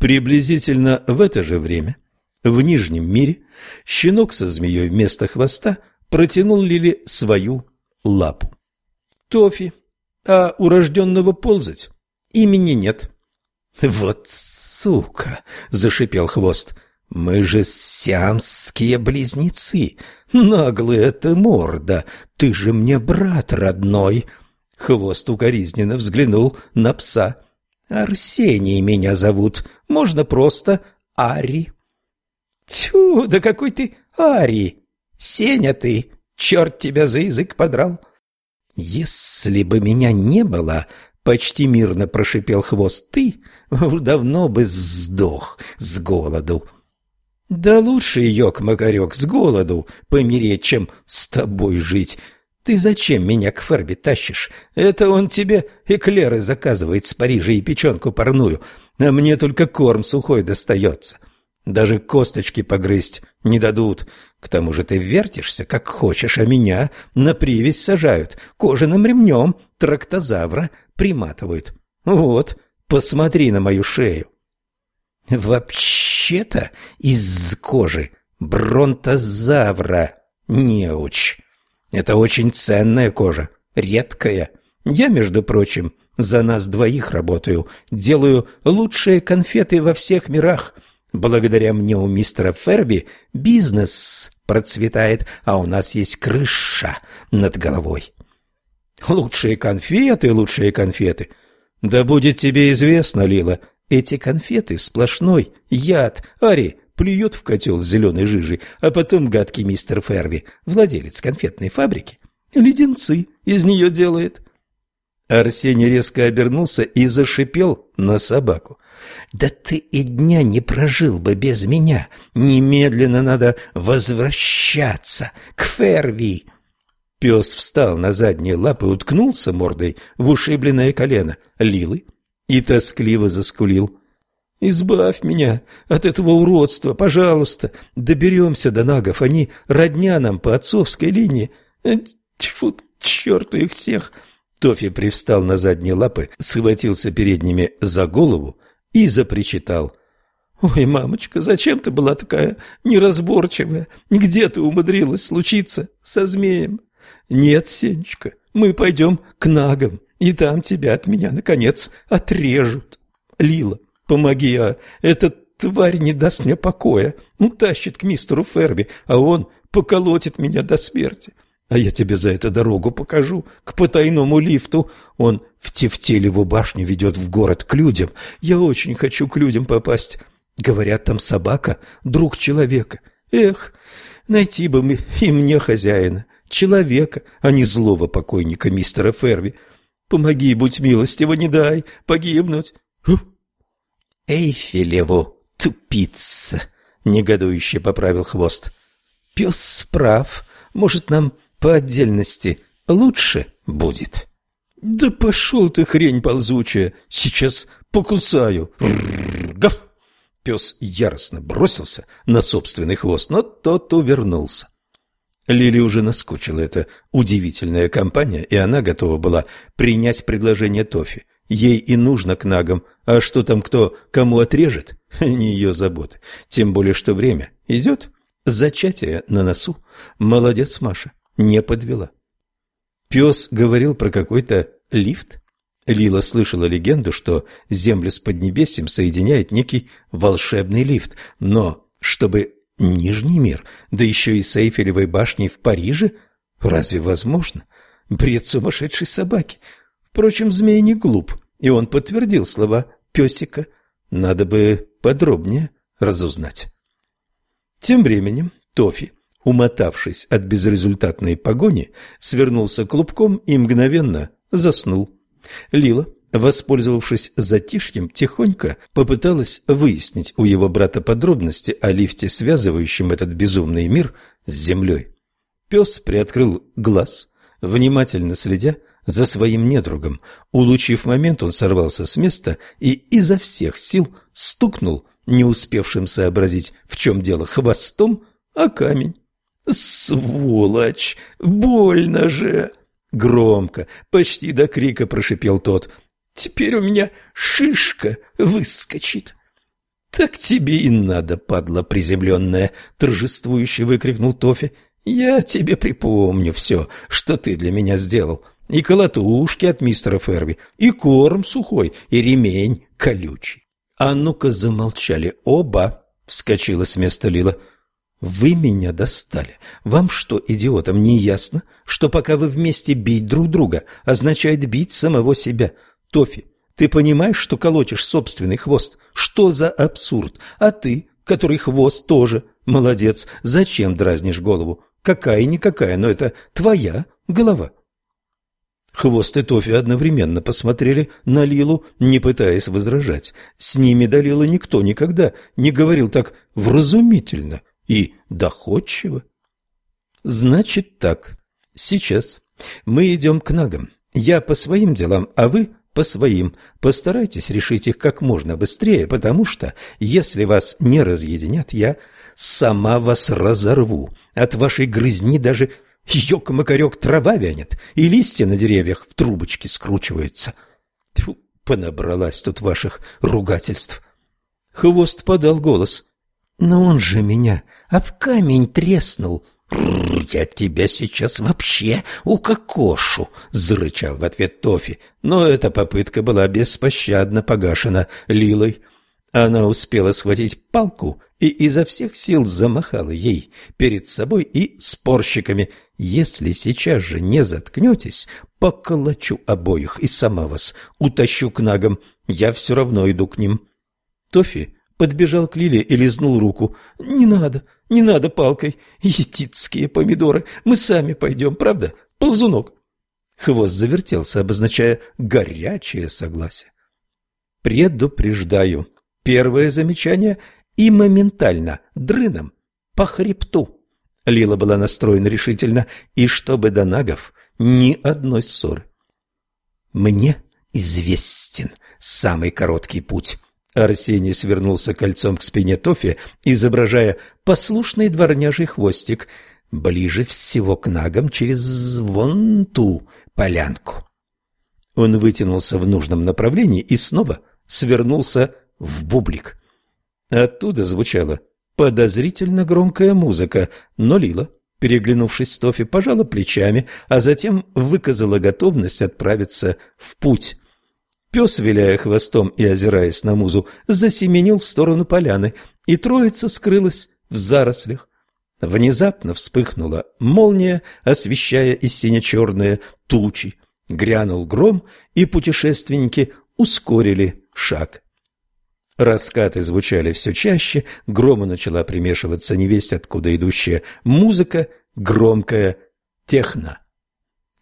Приблизительно в это же время в Нижнем мире щенок со змеей вместо хвоста протянул Лили свою лапу. Тофи, а урожденного ползать имени нет. «Вот сука!» — зашипел хвост. «Мы же сиамские близнецы! Наглая ты морда! Ты же мне брат родной!» Хвост укоризненно взглянул на пса. «Арсений меня зовут. Можно просто Ари». «Тьфу, да какой ты Ари! Сеня ты! Черт тебя за язык подрал!» «Если бы меня не было, — почти мирно прошипел хвост, — ты давно бы сдох с голоду». «Да лучше, Йок-Макарек, с голоду помереть, чем с тобой жить. Ты зачем меня к Ферби тащишь? Это он тебе эклеры заказывает с Парижа и печенку парную, а мне только корм сухой достается. Даже косточки погрызть не дадут. К тому же ты вертишься, как хочешь, а меня на привязь сажают, кожаным ремнем трактозавра приматывают. Вот, посмотри на мою шею. Вообще-то из кожи бронтозавра, неуч. Это очень ценная кожа, редкая. Я, между прочим, за нас двоих работаю, делаю лучшие конфеты во всех мирах — Благодаря мне у мистера Ферби бизнес процветает, а у нас есть крыша над головой. Лучшие конфеты, лучшие конфеты. Да будет тебе известно, Лила, эти конфеты сплошной яд. Ари плюет в котел с зеленой жижей, а потом гадкий мистер Ферби, владелец конфетной фабрики, леденцы из нее делает. Арсений резко обернулся и зашипел на собаку. Да ты и дня не прожил бы без меня. Немедленно надо возвращаться к Ферви. Пес встал на задние лапы, уткнулся мордой в ушибленное колено Лилы и тоскливо заскулил. «Избавь меня от этого уродства, пожалуйста. Доберемся до нагов, они родня нам по отцовской линии. Э, тьфу, черту их всех!» Тофи привстал на задние лапы, схватился передними за голову и запричитал. «Ой, мамочка, зачем ты была такая неразборчивая? Где ты умудрилась случиться со змеем?» «Нет, Сенечка, мы пойдем к нагам, и там тебя от меня, наконец, отрежут. Лила, помоги, а эта тварь не даст мне покоя, утащит к мистеру Ферби, а он поколотит меня до смерти. А я тебе за это дорогу покажу, к потайному лифту. Он в Тефтелеву башню ведет в город к людям. Я очень хочу к людям попасть. Говорят, там собака, друг человека. Эх, найти бы и мне хозяина, человека, а не злого покойника мистера Ферви. Помоги, будь милостива, не дай погибнуть. Эйфелеву, тупица, негодующе поправил хвост. Пес прав, может, нам по отдельности лучше будет. Да пошел ты, хрень ползучая, сейчас покусаю. Гав! Пес яростно бросился на собственный хвост, но тот увернулся. Лили уже наскучила эта удивительная компания, и она готова была принять предложение Тофи. Ей и нужно к нагам, а что там кто кому отрежет, не ее заботы. Тем более, что время идет, зачатие на носу. Молодец, Маша не подвела. Пес говорил про какой-то лифт. Лила слышала легенду, что Землю с Поднебесьем соединяет некий волшебный лифт, но чтобы Нижний мир, да еще и с Эйфелевой башней в Париже, разве возможно? Бред сумасшедшей собаки. Впрочем, змей не глуп, и он подтвердил слова песика. Надо бы подробнее разузнать. Тем временем Тофи умотавшись от безрезультатной погони, свернулся клубком и мгновенно заснул. Лила, воспользовавшись затишьем, тихонько попыталась выяснить у его брата подробности о лифте, связывающем этот безумный мир с землей. Пес приоткрыл глаз, внимательно следя за своим недругом. Улучив момент, он сорвался с места и изо всех сил стукнул, не успевшим сообразить, в чем дело, хвостом, а камень. «Сволочь! Больно же!» Громко, почти до крика прошипел тот. «Теперь у меня шишка выскочит!» «Так тебе и надо, падла приземленная!» — торжествующе выкрикнул Тофи. «Я тебе припомню все, что ты для меня сделал. И колотушки от мистера Ферви, и корм сухой, и ремень колючий». «А ну-ка замолчали оба!» — вскочила с места Лила. «Вы меня достали. Вам что, идиотам, не ясно, что пока вы вместе бить друг друга, означает бить самого себя? Тофи, ты понимаешь, что колотишь собственный хвост? Что за абсурд? А ты, который хвост тоже, молодец, зачем дразнишь голову? Какая-никакая, но это твоя голова». Хвост и Тофи одновременно посмотрели на Лилу, не пытаясь возражать. С ними до Лилы никто никогда не говорил так вразумительно и доходчиво. Значит так, сейчас мы идем к нагам. Я по своим делам, а вы по своим. Постарайтесь решить их как можно быстрее, потому что, если вас не разъединят, я сама вас разорву. От вашей грызни даже ёк-макарёк трава вянет, и листья на деревьях в трубочки скручиваются. Тьфу, понабралась тут ваших ругательств. Хвост подал голос. Но он же меня об камень треснул. «Я тебя сейчас вообще укокошу!» — зарычал в ответ Тофи. Но эта попытка была беспощадно погашена Лилой. Она успела схватить палку и изо всех сил замахала ей перед собой и спорщиками. «Если сейчас же не заткнетесь, поколочу обоих и сама вас утащу к нагам. Я все равно иду к ним». Тофи подбежал к Лиле и лизнул руку. «Не надо, не надо палкой. Етицкие помидоры. Мы сами пойдем, правда, ползунок?» Хвост завертелся, обозначая горячее согласие. «Предупреждаю. Первое замечание и моментально дрыном по хребту». Лила была настроена решительно, и чтобы до нагов ни одной ссоры. «Мне известен самый короткий путь». Арсений свернулся кольцом к спине Тофи, изображая послушный дворняжий хвостик, ближе всего к нагам через вон ту полянку. Он вытянулся в нужном направлении и снова свернулся в бублик. Оттуда звучала подозрительно громкая музыка, но Лила, переглянувшись с Тофи, пожала плечами, а затем выказала готовность отправиться в путь. Пес, виляя хвостом и озираясь на музу, засеменил в сторону поляны, и троица скрылась в зарослях. Внезапно вспыхнула молния, освещая и сине-черные тучи. Грянул гром, и путешественники ускорили шаг. Раскаты звучали все чаще, грому начала примешиваться невесть откуда идущая музыка, громкая техно.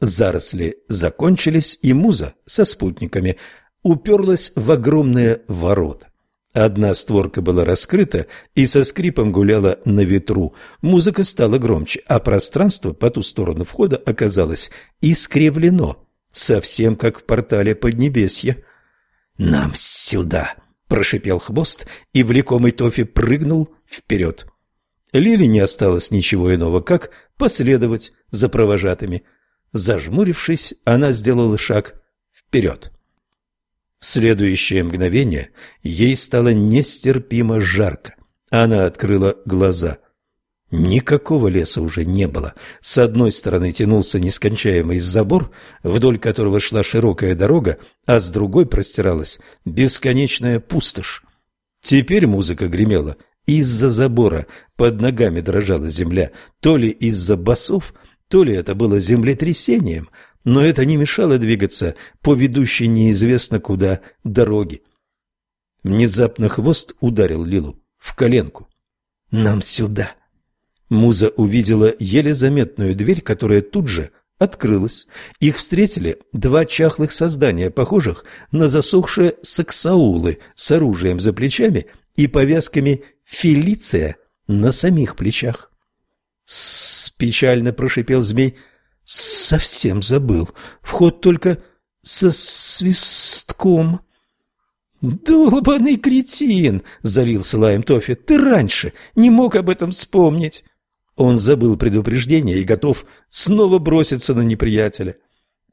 Заросли закончились, и муза со спутниками уперлась в огромные ворота. Одна створка была раскрыта и со скрипом гуляла на ветру. Музыка стала громче, а пространство по ту сторону входа оказалось искривлено, совсем как в портале Поднебесья. «Нам сюда!» – прошипел хвост, и влекомый Тофи прыгнул вперед. Лили не осталось ничего иного, как последовать за провожатыми – Зажмурившись, она сделала шаг вперед. В следующее мгновение ей стало нестерпимо жарко. Она открыла глаза. Никакого леса уже не было. С одной стороны тянулся нескончаемый забор, вдоль которого шла широкая дорога, а с другой простиралась бесконечная пустошь. Теперь музыка гремела из-за забора, под ногами дрожала земля, то ли из-за басов, то ли это было землетрясением, но это не мешало двигаться по ведущей неизвестно куда дороге. Внезапно хвост ударил Лилу в коленку. «Нам сюда!» Муза увидела еле заметную дверь, которая тут же открылась. Их встретили два чахлых создания, похожих на засохшие саксаулы с оружием за плечами и повязками «Фелиция» на самих плечах. С печально прошипел змей. Совсем забыл. Вход только со свистком. «Долбанный кретин!» — залился лаем Тофи. «Ты раньше не мог об этом вспомнить!» Он забыл предупреждение и готов снова броситься на неприятеля.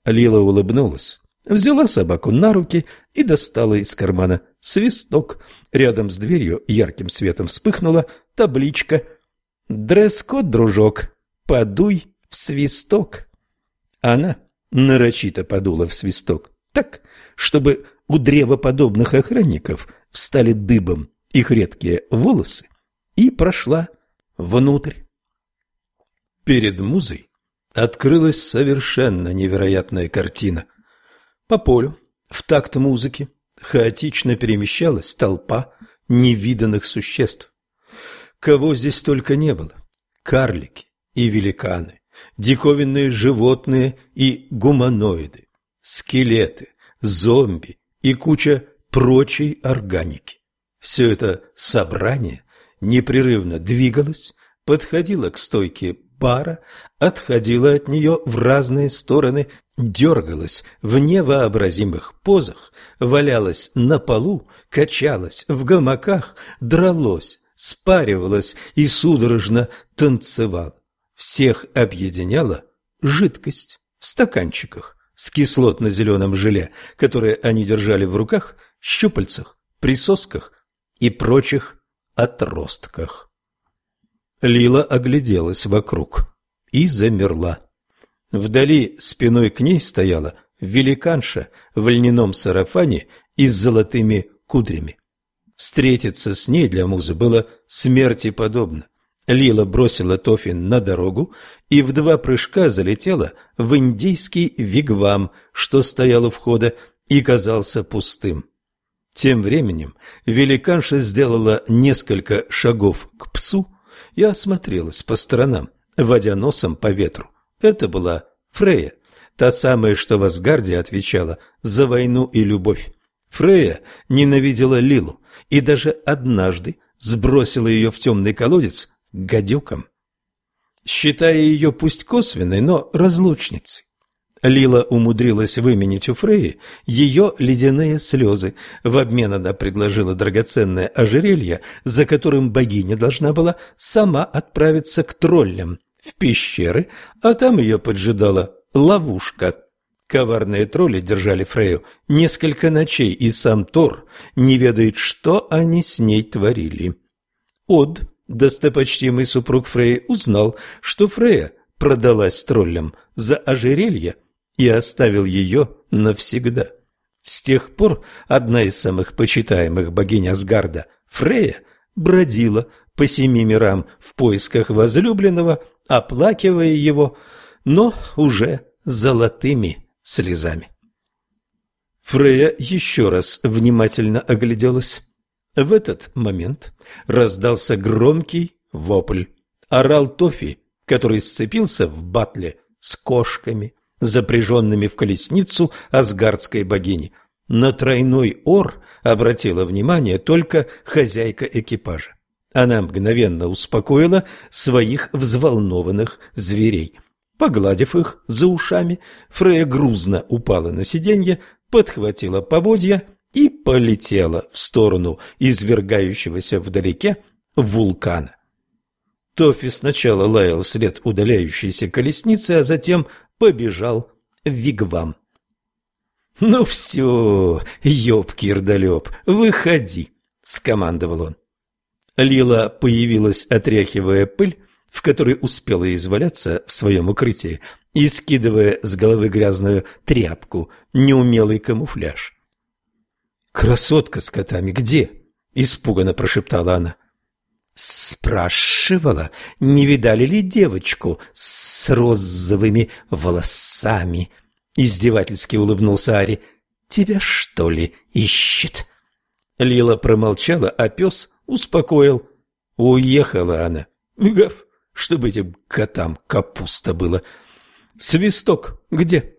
Лила улыбнулась взяла собаку на руки и достала из кармана свисток. Рядом с дверью ярким светом вспыхнула табличка «Дресс-код, дружок, подуй в свисток». Она нарочито подула в свисток так, чтобы у древоподобных охранников встали дыбом их редкие волосы и прошла внутрь. Перед музой открылась совершенно невероятная картина. По полю, в такт музыки, хаотично перемещалась толпа невиданных существ. Кого здесь только не было. Карлики и великаны, диковинные животные и гуманоиды, скелеты, зомби и куча прочей органики. Все это собрание непрерывно двигалось, подходило к стойке бара, отходило от нее в разные стороны, дергалось в невообразимых позах, валялось на полу, качалось в гамаках, дралось, спаривалось и судорожно танцевало. Всех объединяла жидкость в стаканчиках с кислотно-зеленым желе, которые они держали в руках, щупальцах, присосках и прочих отростках. Лила огляделась вокруг и замерла. Вдали спиной к ней стояла великанша в льняном сарафане и с золотыми кудрями. Встретиться с ней для музы было смерти подобно. Лила бросила Тофин на дорогу и в два прыжка залетела в индийский вигвам, что стоял у входа и казался пустым. Тем временем великанша сделала несколько шагов к псу и осмотрелась по сторонам, водя носом по ветру. Это была Фрея, та самая, что в Асгарде отвечала за войну и любовь. Фрея ненавидела Лилу и даже однажды сбросила ее в темный колодец к гадюкам, считая ее пусть косвенной, но разлучницей. Лила умудрилась выменить у Фреи ее ледяные слезы. В обмен она предложила драгоценное ожерелье, за которым богиня должна была сама отправиться к троллям в пещеры, а там ее поджидала ловушка. Коварные тролли держали Фрею несколько ночей, и сам Тор не ведает, что они с ней творили. Од, достопочтимый супруг Фреи, узнал, что Фрея продалась троллям за ожерелье, и оставил ее навсегда. С тех пор одна из самых почитаемых богинь Асгарда, Фрея, бродила по семи мирам в поисках возлюбленного, оплакивая его, но уже золотыми слезами. Фрея еще раз внимательно огляделась. В этот момент раздался громкий вопль. Орал Тофи, который сцепился в батле с кошками – запряженными в колесницу асгардской богини. На тройной ор обратила внимание только хозяйка экипажа. Она мгновенно успокоила своих взволнованных зверей. Погладив их за ушами, Фрея грузно упала на сиденье, подхватила поводья и полетела в сторону извергающегося вдалеке вулкана. Тофи сначала лаял след удаляющейся колесницы, а затем побежал в вигвам. «Ну все, ёб-кирдалёб, выходи!» — скомандовал он. Лила появилась, отряхивая пыль, в которой успела изваляться в своем укрытии, и скидывая с головы грязную тряпку, неумелый камуфляж. «Красотка с котами где?» — испуганно прошептала она. Спрашивала, не видали ли девочку с розовыми волосами. Издевательски улыбнулся Ари. Тебя что ли ищет? Лила промолчала, а пес успокоил. Уехала она. Гав, чтобы этим котам капуста было. Свисток где?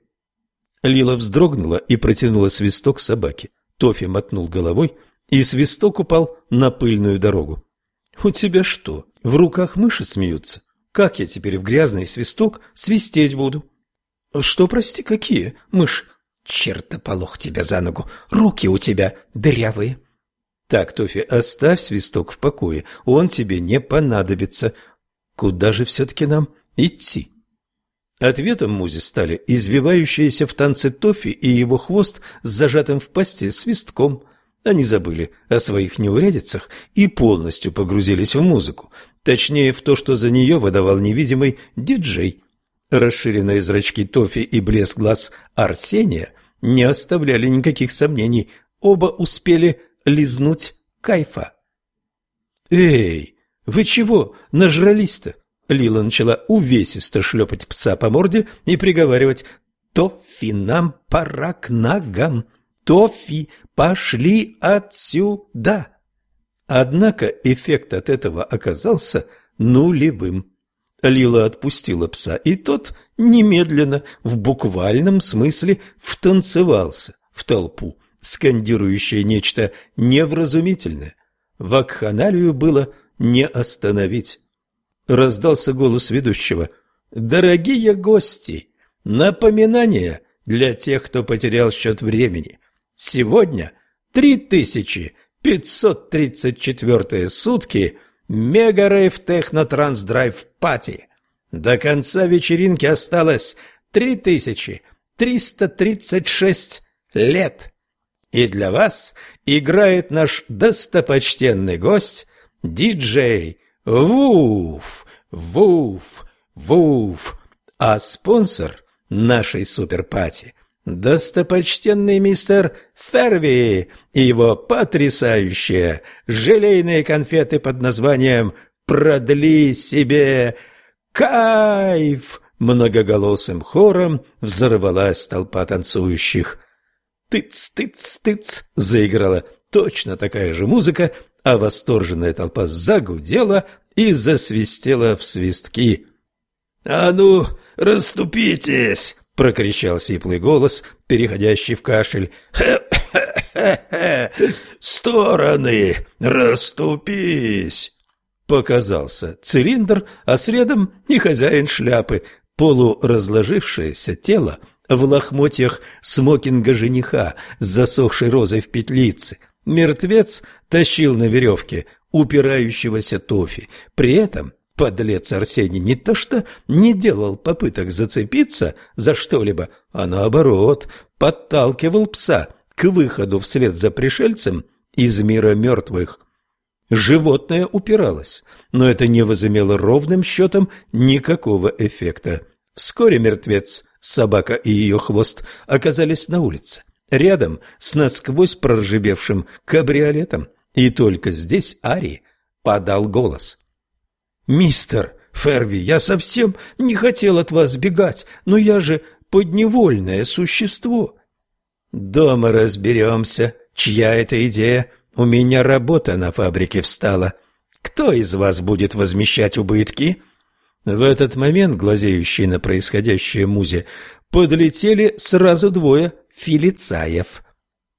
Лила вздрогнула и протянула свисток собаке. Тофи мотнул головой, и свисток упал на пыльную дорогу. «У тебя что, в руках мыши смеются? Как я теперь в грязный свисток свистеть буду?» «Что, прости, какие? Мышь?» «Чертополох тебя за ногу! Руки у тебя дырявые!» «Так, Тофи, оставь свисток в покое, он тебе не понадобится. Куда же все-таки нам идти?» Ответом Музе стали извивающиеся в танце Тофи и его хвост с зажатым в пасти свистком. Они забыли о своих неурядицах и полностью погрузились в музыку, точнее в то, что за нее выдавал невидимый диджей. Расширенные зрачки Тофи и блеск глаз Арсения не оставляли никаких сомнений, оба успели лизнуть кайфа. «Эй, вы чего нажрались-то?» Лила начала увесисто шлепать пса по морде и приговаривать «Тофи, нам пора к ногам! Тофи, пошли отсюда!» Однако эффект от этого оказался нулевым. Лила отпустила пса, и тот немедленно, в буквальном смысле, втанцевался в толпу, скандирующее нечто невразумительное. Вакханалию было не остановить раздался голос ведущего. «Дорогие гости! Напоминание для тех, кто потерял счет времени. Сегодня 3534 сутки Мега-рейв Техно-Транс-Драйв Пати. До конца вечеринки осталось 3336 лет. И для вас играет наш достопочтенный гость, диджей Вуф, вуф, вуф. А спонсор нашей суперпати – достопочтенный мистер Ферви и его потрясающие желейные конфеты под названием «Продли себе кайф!» Многоголосым хором взорвалась толпа танцующих. «Тыц-тыц-тыц!» заиграла точно такая же музыка, а восторженная толпа загудела и засвистела в свистки. «А ну, расступитесь!» — прокричал сиплый голос, переходящий в кашель. «Хе-хе-хе! Стороны! Расступись!» Показался цилиндр, а следом и хозяин шляпы, полуразложившееся тело в лохмотьях смокинга жениха с засохшей розой в петлице, Мертвец тащил на веревке упирающегося Тофи. При этом подлец Арсений не то что не делал попыток зацепиться за что-либо, а наоборот подталкивал пса к выходу вслед за пришельцем из мира мертвых. Животное упиралось, но это не возымело ровным счетом никакого эффекта. Вскоре мертвец, собака и ее хвост оказались на улице рядом с насквозь проржавевшим кабриолетом, и только здесь Ари подал голос. «Мистер Ферви, я совсем не хотел от вас сбегать, но я же подневольное существо». «Дома разберемся, чья это идея. У меня работа на фабрике встала. Кто из вас будет возмещать убытки?» В этот момент, глазеющие на происходящее музе, подлетели сразу двое Филицаев.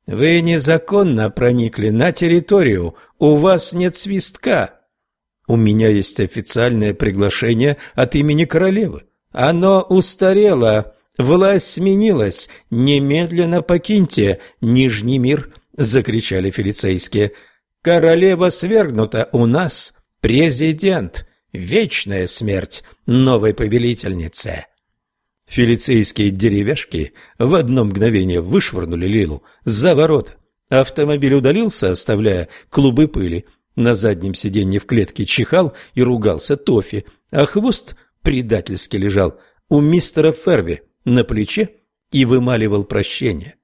Вы незаконно проникли на территорию, у вас нет свистка. У меня есть официальное приглашение от имени королевы. Оно устарело, власть сменилась. Немедленно покиньте Нижний мир, закричали филицейские. Королева свергнута, у нас президент. Вечная смерть новой повелительнице. Филицейские деревяшки в одно мгновение вышвырнули Лилу за ворота. Автомобиль удалился, оставляя клубы пыли. На заднем сиденье в клетке чихал и ругался Тофи, а хвост предательски лежал у мистера Ферви на плече и вымаливал прощение.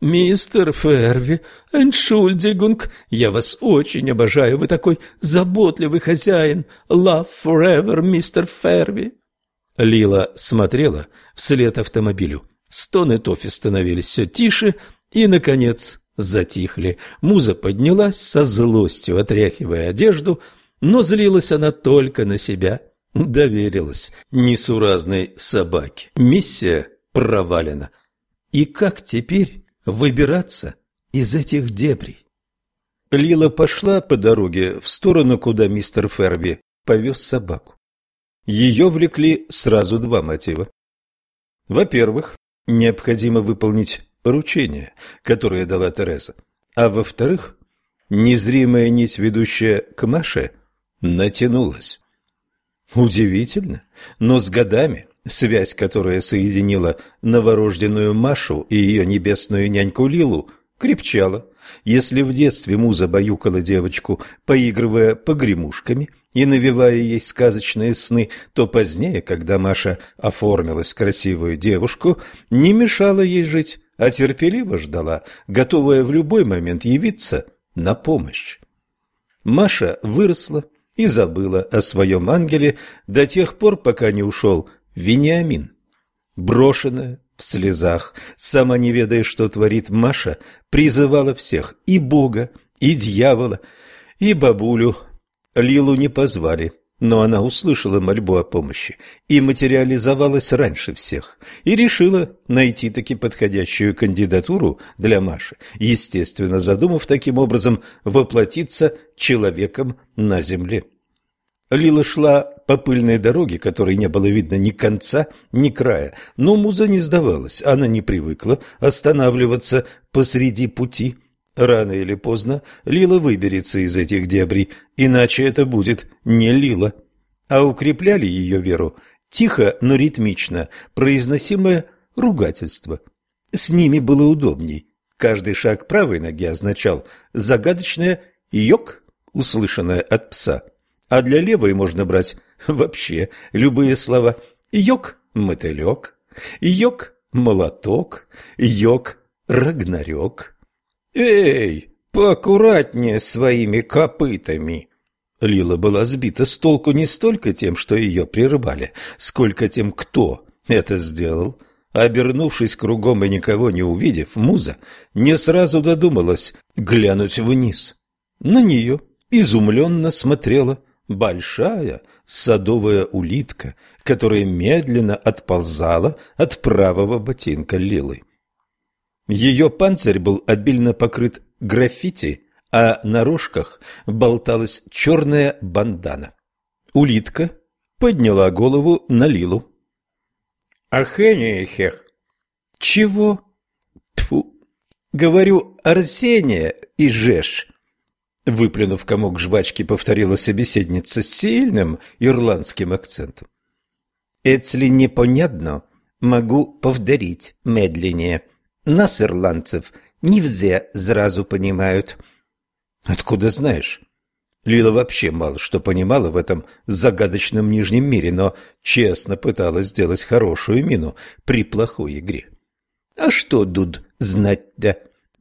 «Мистер Ферви, эншульдигунг, я вас очень обожаю, вы такой заботливый хозяин. Love forever, мистер Ферви». Лила смотрела вслед автомобилю. Стоны Тофи становились все тише и, наконец, затихли. Муза поднялась со злостью, отряхивая одежду, но злилась она только на себя. Доверилась несуразной собаке. Миссия провалена. И как теперь выбираться из этих дебрей? Лила пошла по дороге в сторону, куда мистер Ферби повез собаку. Ее влекли сразу два мотива. Во-первых, необходимо выполнить поручение, которое дала Тереза. А во-вторых, незримая нить, ведущая к Маше, натянулась. Удивительно, но с годами связь, которая соединила новорожденную Машу и ее небесную няньку Лилу, крепчала. Если в детстве муза баюкала девочку, поигрывая погремушками и навевая ей сказочные сны, то позднее, когда Маша оформилась красивую девушку, не мешала ей жить, а терпеливо ждала, готовая в любой момент явиться на помощь. Маша выросла и забыла о своем ангеле до тех пор, пока не ушел Вениамин. Брошенная, в слезах, сама не ведая, что творит Маша, призывала всех, и Бога, и дьявола, и бабулю. Лилу не позвали, но она услышала мольбу о помощи и материализовалась раньше всех, и решила найти таки подходящую кандидатуру для Маши, естественно, задумав таким образом воплотиться человеком на земле. Лила шла по пыльной дороге, которой не было видно ни конца, ни края, но муза не сдавалась, она не привыкла останавливаться посреди пути. Рано или поздно Лила выберется из этих дебрей, иначе это будет не Лила. А укрепляли ее веру тихо, но ритмично произносимое ругательство. С ними было удобней. Каждый шаг правой ноги означал загадочное «йок», услышанное от пса – а для левой можно брать вообще любые слова. Йог – мотылек, йог – молоток, йог – рагнарек. «Эй, поаккуратнее своими копытами!» Лила была сбита с толку не столько тем, что ее прервали, сколько тем, кто это сделал. Обернувшись кругом и никого не увидев, Муза не сразу додумалась глянуть вниз. На нее изумленно смотрела большая садовая улитка, которая медленно отползала от правого ботинка Лилы. Ее панцирь был обильно покрыт граффити, а на рожках болталась черная бандана. Улитка подняла голову на Лилу. «Ахенехех!» «Чего?» Тьфу! «Говорю, Арсения и Жеш!» Выплюнув комок жвачки, повторила собеседница с сильным ирландским акцентом. «Если непонятно, могу повторить медленнее. Нас, ирландцев, не все сразу понимают». «Откуда знаешь?» Лила вообще мало что понимала в этом загадочном нижнем мире, но честно пыталась сделать хорошую мину при плохой игре. «А что, Дуд, знать-то?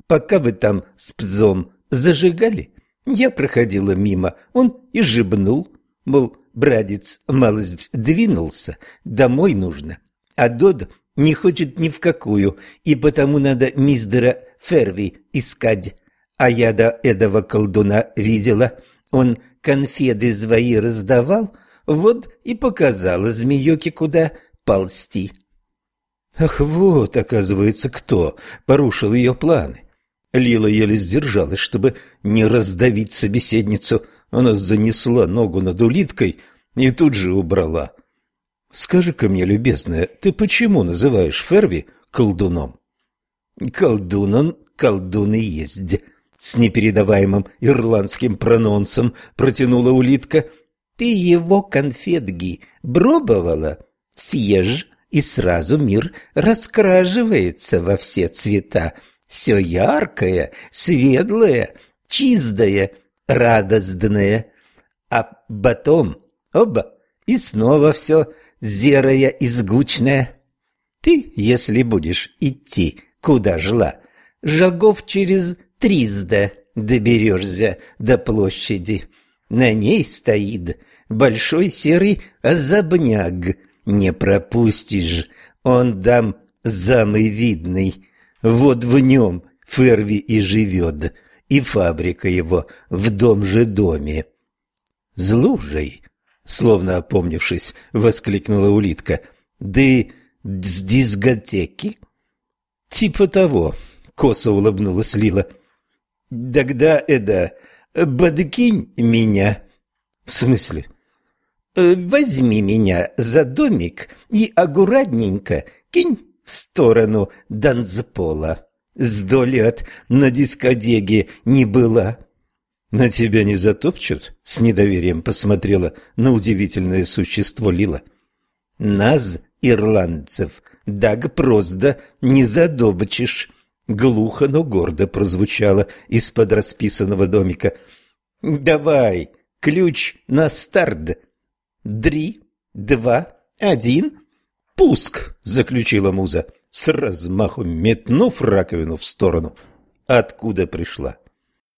Пока вы там с пзом зажигали, я проходила мимо, он и жибнул, мол, братец малость двинулся, домой нужно, а Дод не хочет ни в какую, и потому надо мистера Ферви искать. А я до этого колдуна видела, он конфеты свои раздавал, вот и показала змеёке, куда ползти. Ах, вот, оказывается, кто порушил ее планы. Лила еле сдержалась, чтобы не раздавить собеседницу. Она занесла ногу над улиткой и тут же убрала. «Скажи-ка мне, любезная, ты почему называешь Ферви колдуном?» «Колдун он, колдун и есть», — с непередаваемым ирландским прононсом протянула улитка. «Ты его конфетги пробовала? Съешь, и сразу мир раскрашивается во все цвета» все яркое, светлое, чистое, радостное. А потом, оба, и снова все зерое и сгучное. Ты, если будешь идти, куда жила, жагов через триста доберешься до площади. На ней стоит большой серый озабняк. Не пропустишь, он дам самый видный. Вот в нем Ферви и живет, и фабрика его в том же доме. «Злужей!» — словно опомнившись, воскликнула улитка. «Да с дискотеки?» «Типа того», — косо улыбнулась Лила. «Тогда это... Бодкинь меня». «В смысле?» «Э, «Возьми меня за домик и аккуратненько кинь в сторону Данзпола. Сто лет на дискодеге не было. На тебя не затопчут? С недоверием посмотрела на удивительное существо Лила. Нас ирландцев так просто не задобчишь. Глухо, но гордо прозвучало из-под расписанного домика. «Давай, ключ на старт. Три, два, один, пуск!» — заключила муза, с размаху метнув раковину в сторону, откуда пришла.